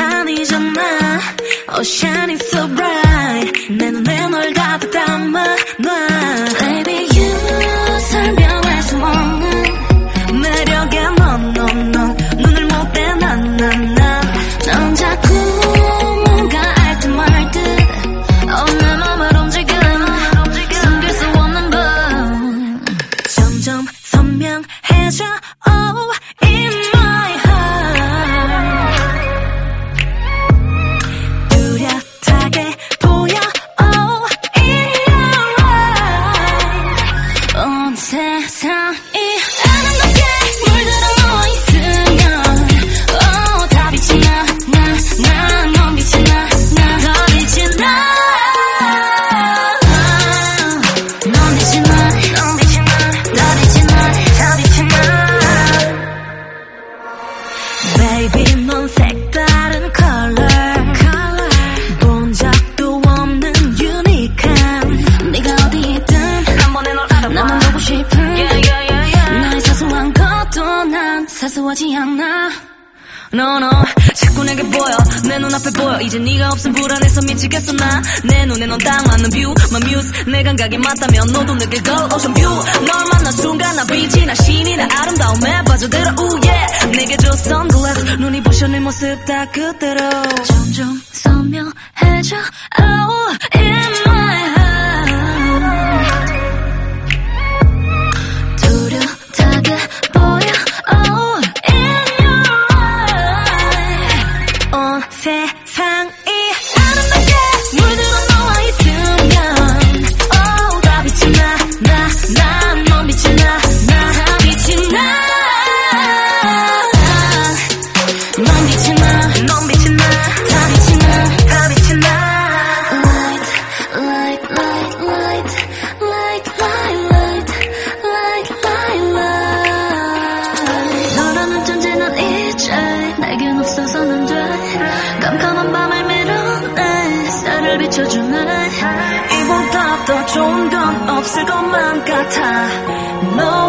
아니잖아. Oh shine it so bright. 내 눈에 널 가득 담아 놔. Baby you 설명할 수 없는 매력에 넌넌넌 눈을 못 떼 난난난 넌 자꾸 뭔가 알듯 말듯. Oh 내 맘을 움직여. 숨길 수 없는 걸. 점점 선명해져. Oh in my 난 사소하지 않아. No no 자꾸 내게 보여. 내 눈앞에 보여. 이제 네가 없음 불안해서 미치겠어 나. 내 눈에 넌 딱 맞는 view my muse. 내 감각이 맞다면 너도 느낄 걸 Ocean view 널 만난 순간 나 빛이 나 신이 나 아름다움에 빠져들어. Ooh yeah. 내게 줘 선글라스 눈이 부셔 네 모습 다 그대로. 점점 선명해져. Oh in my 내겐 없어서는 돼. 깜깜한 밤을 밀어내 쌀을 비춰주네. 이보다 더 좋은 건 없을 것만 같아. 너